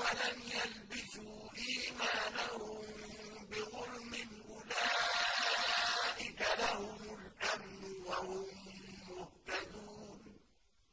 وَلَمْ يَلْبِثْ